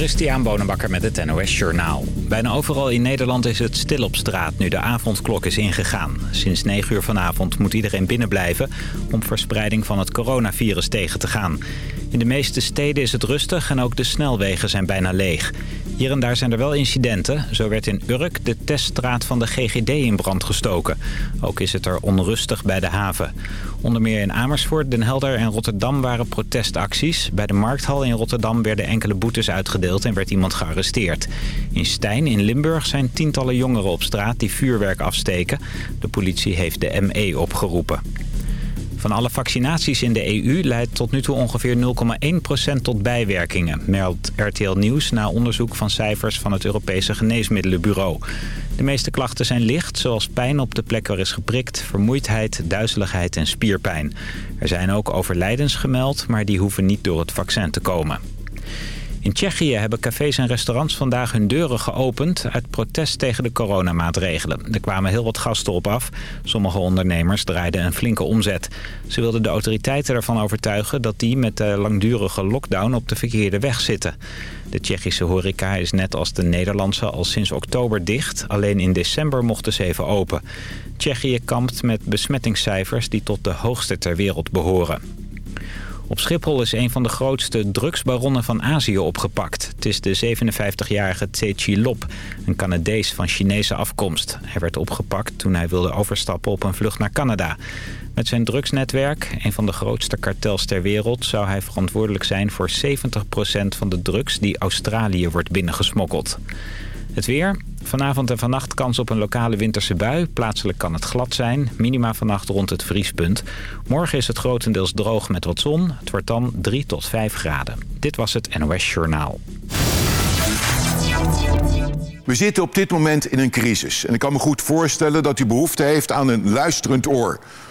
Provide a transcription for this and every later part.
Christian Bonenbakker met het NOS Journaal. Bijna overal in Nederland is het stil op straat nu de avondklok is ingegaan. Sinds 9 uur vanavond moet iedereen binnenblijven om verspreiding van het coronavirus tegen te gaan. In de meeste steden is het rustig en ook de snelwegen zijn bijna leeg. Hier en daar zijn er wel incidenten. Zo werd in Urk de teststraat van de GGD in brand gestoken. Ook is het er onrustig bij de haven. Onder meer in Amersfoort, Den Helder en Rotterdam waren protestacties. Bij de Markthal in Rotterdam werden enkele boetes uitgedeeld en werd iemand gearresteerd. In Stijn in Limburg zijn tientallen jongeren op straat die vuurwerk afsteken. De politie heeft de ME opgeroepen. Van alle vaccinaties in de EU leidt tot nu toe ongeveer 0,1% tot bijwerkingen, meldt RTL Nieuws na onderzoek van cijfers van het Europese Geneesmiddelenbureau. De meeste klachten zijn licht, zoals pijn op de plek waar is geprikt, vermoeidheid, duizeligheid en spierpijn. Er zijn ook overlijdens gemeld, maar die hoeven niet door het vaccin te komen. In Tsjechië hebben cafés en restaurants vandaag hun deuren geopend... uit protest tegen de coronamaatregelen. Er kwamen heel wat gasten op af. Sommige ondernemers draaiden een flinke omzet. Ze wilden de autoriteiten ervan overtuigen... dat die met de langdurige lockdown op de verkeerde weg zitten. De Tsjechische horeca is net als de Nederlandse al sinds oktober dicht. Alleen in december mochten ze even open. Tsjechië kampt met besmettingscijfers die tot de hoogste ter wereld behoren. Op Schiphol is een van de grootste drugsbaronnen van Azië opgepakt. Het is de 57-jarige Tse Lop, een Canadees van Chinese afkomst. Hij werd opgepakt toen hij wilde overstappen op een vlucht naar Canada. Met zijn drugsnetwerk, een van de grootste kartels ter wereld... zou hij verantwoordelijk zijn voor 70% van de drugs die Australië wordt binnengesmokkeld. Het weer. Vanavond en vannacht kans op een lokale winterse bui. Plaatselijk kan het glad zijn. Minima vannacht rond het vriespunt. Morgen is het grotendeels droog met wat zon. Het wordt dan 3 tot 5 graden. Dit was het NOS Journaal. We zitten op dit moment in een crisis. En ik kan me goed voorstellen dat u behoefte heeft aan een luisterend oor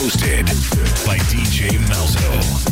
Hosted by DJ Malzo.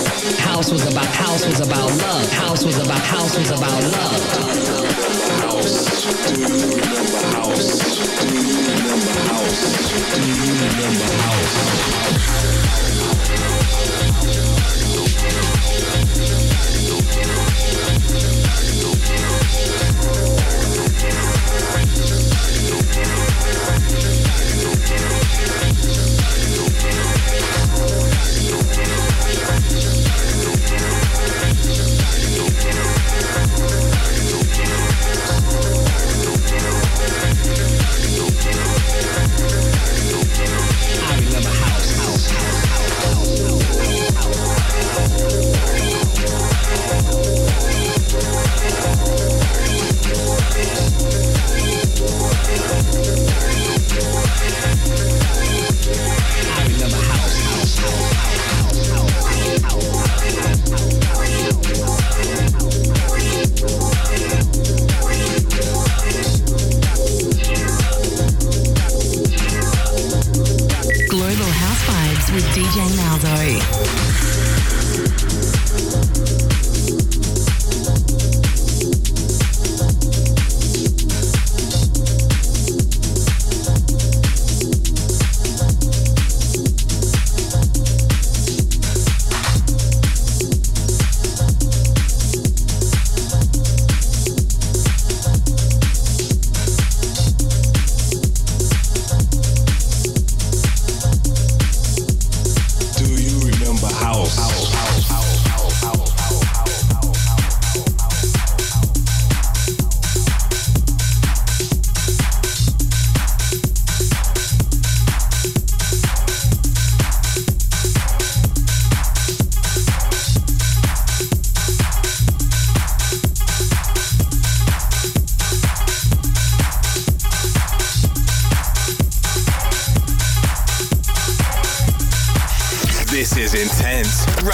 House was about house was about love. House was about house was about love. House, do you remember house? Do you remember house? Do you remember house? house.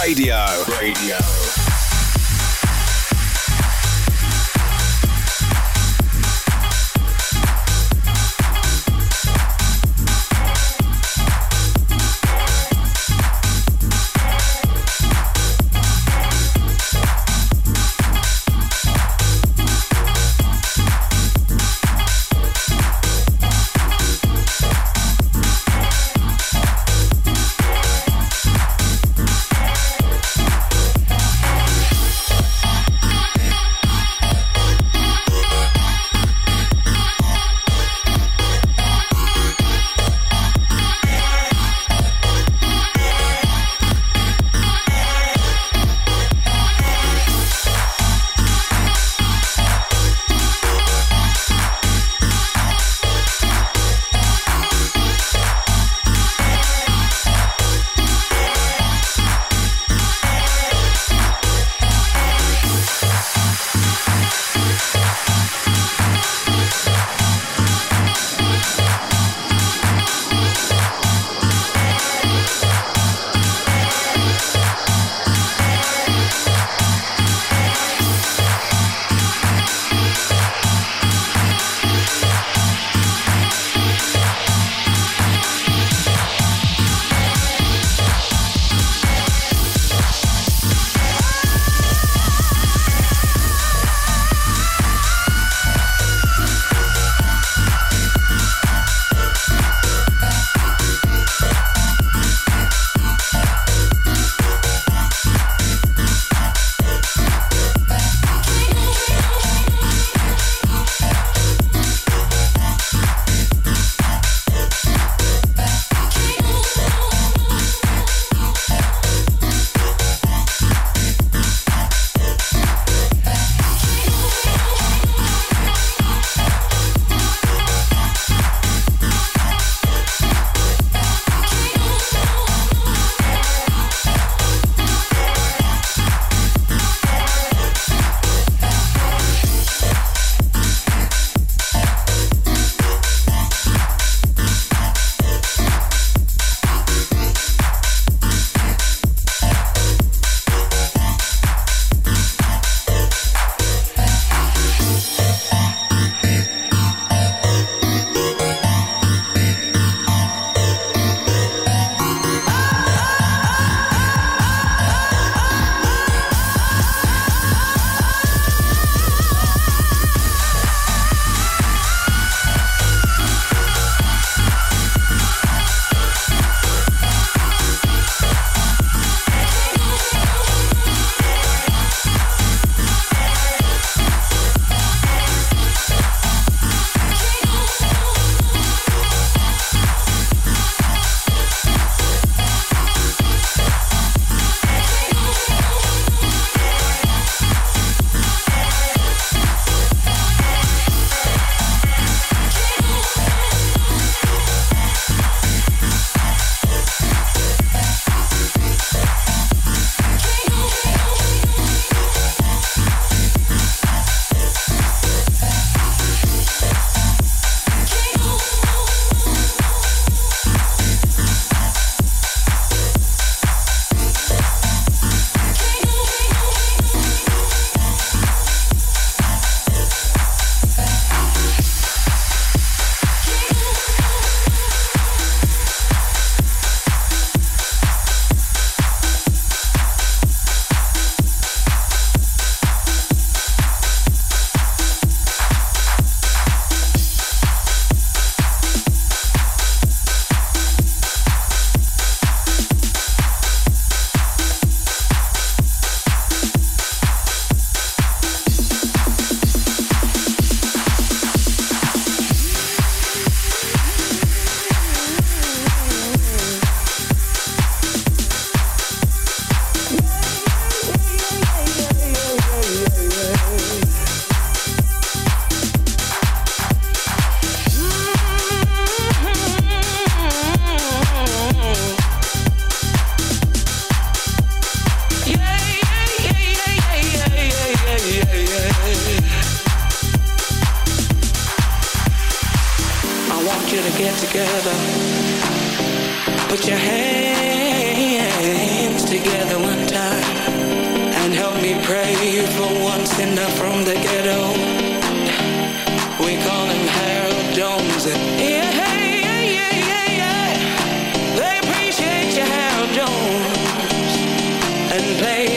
Radio. Radio.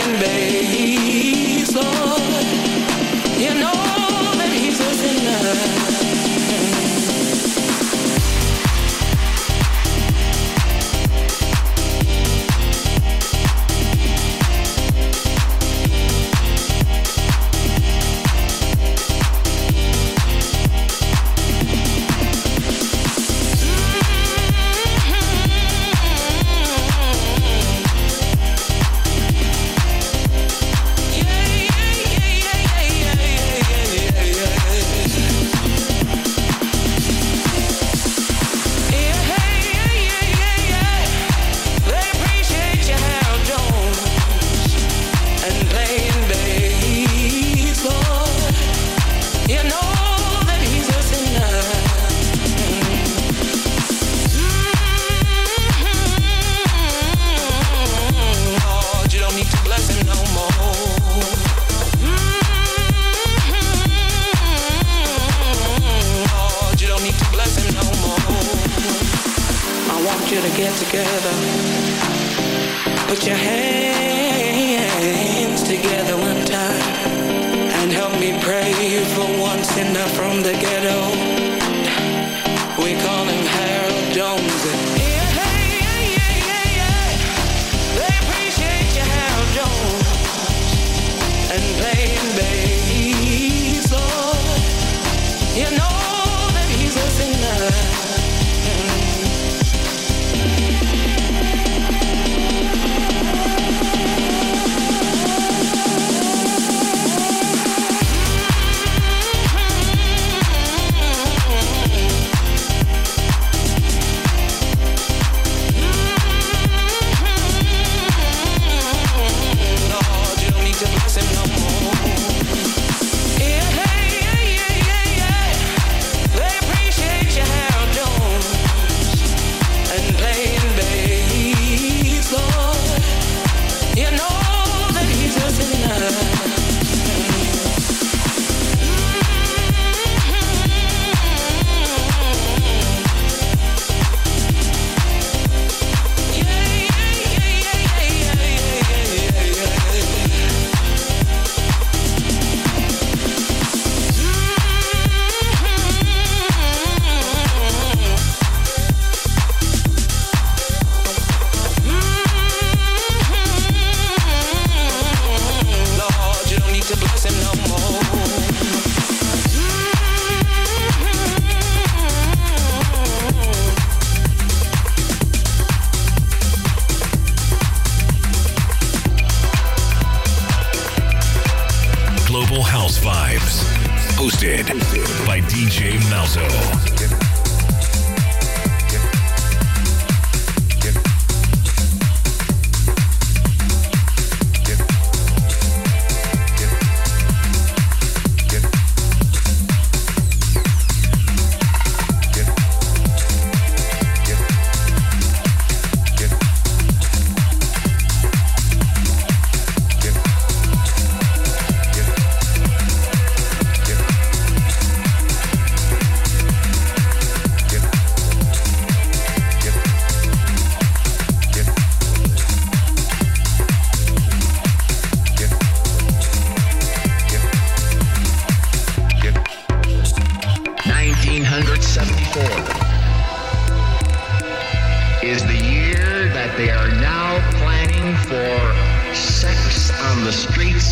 in vain. So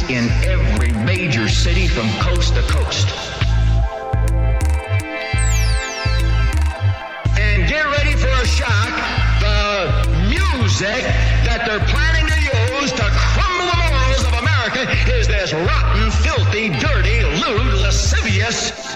in every major city from coast to coast. And get ready for a shock. The music that they're planning to use to crumble the morals of America is this rotten, filthy, dirty, lewd, lascivious.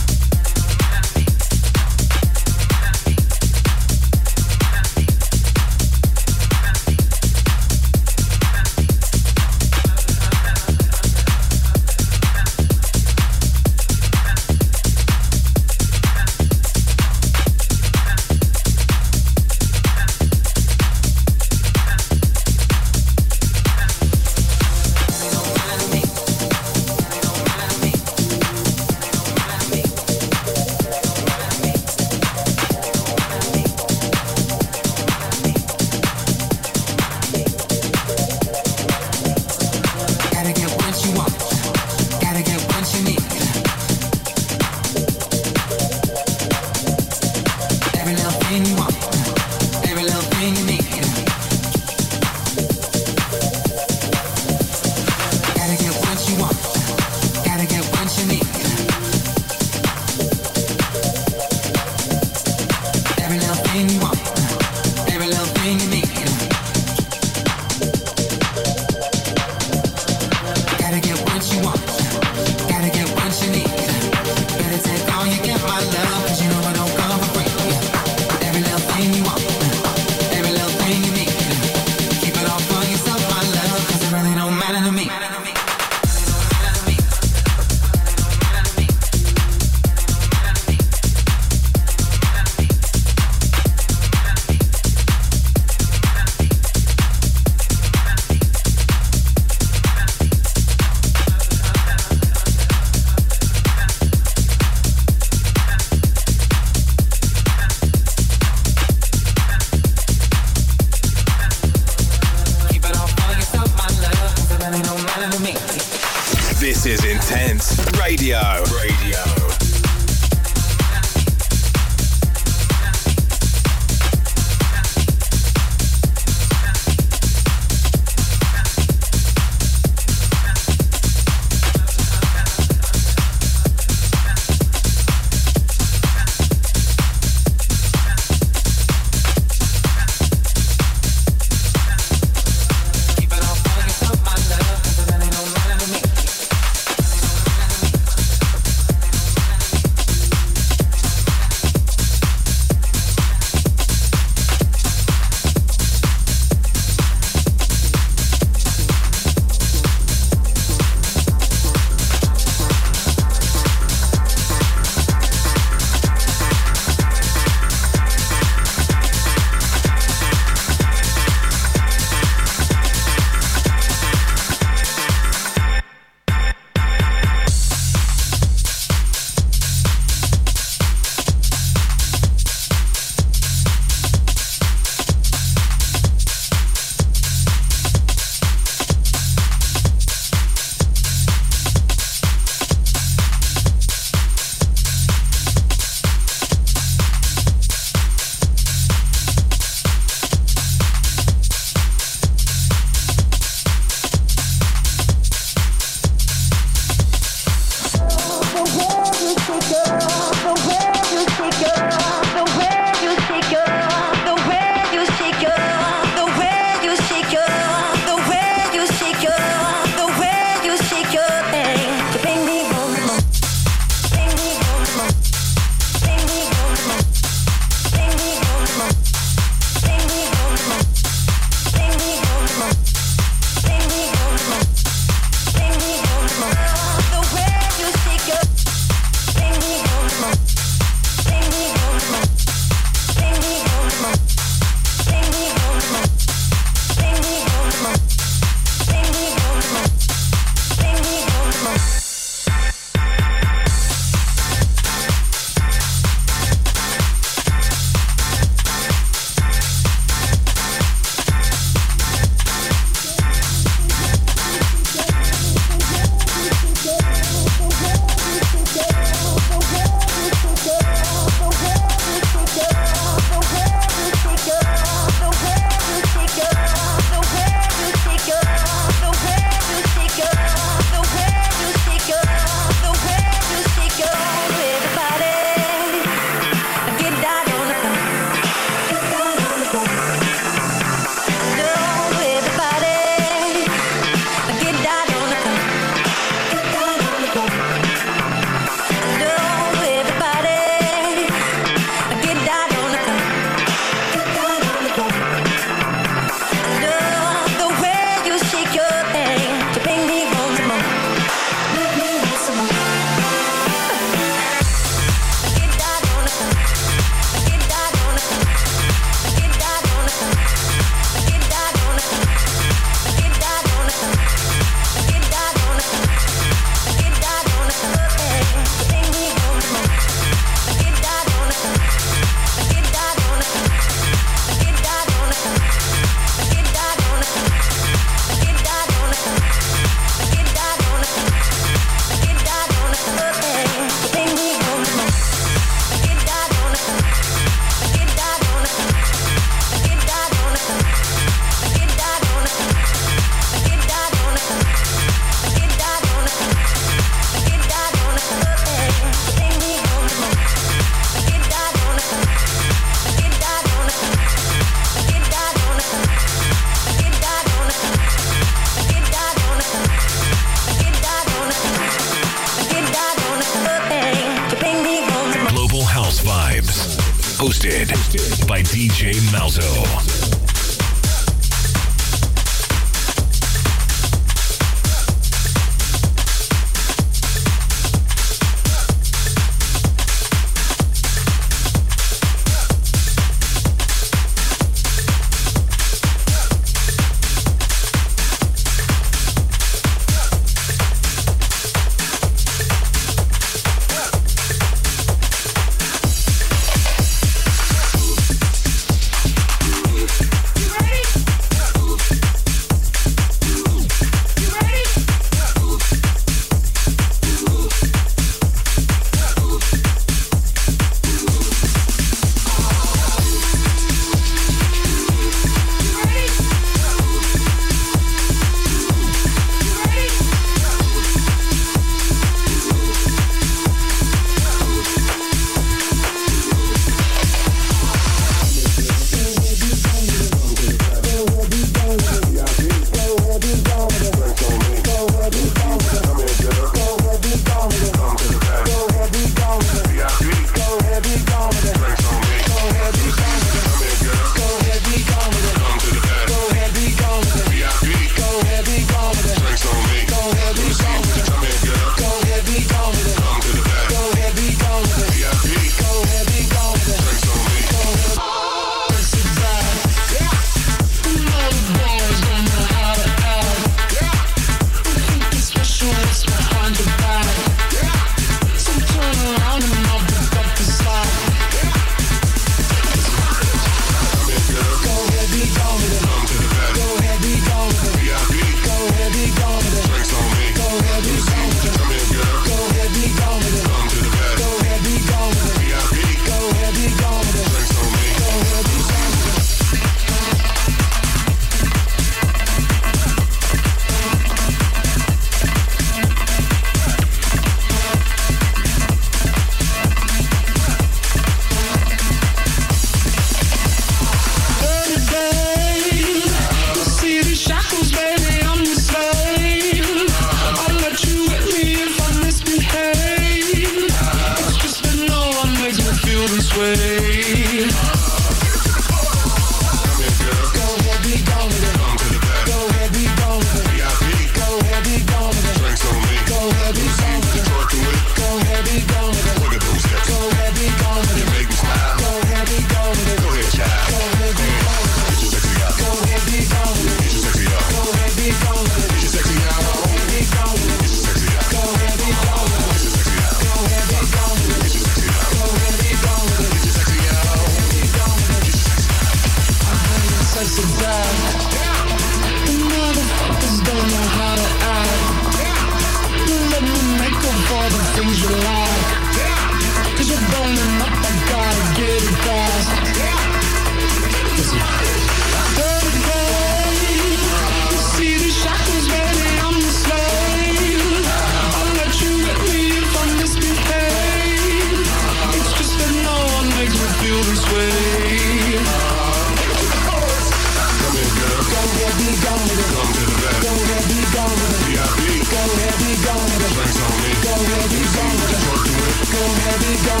heavy, go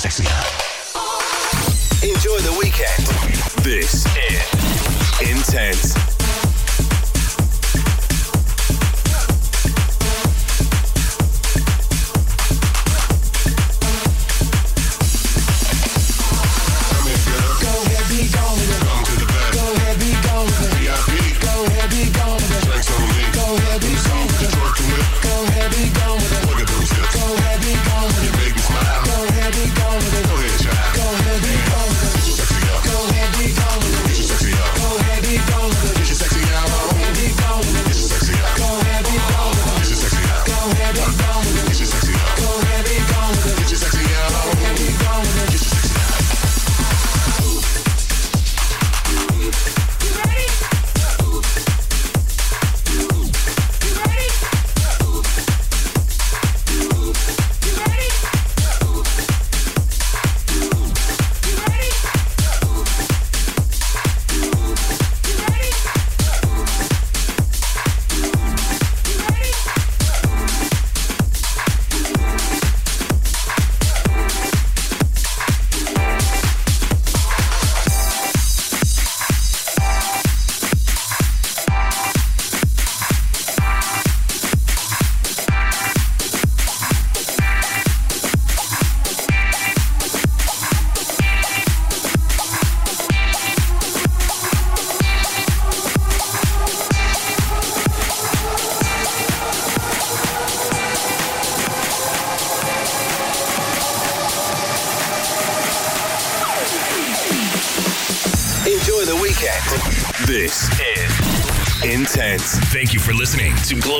sexy on. Enjoy the weekend. This is Intense. Zoom Global.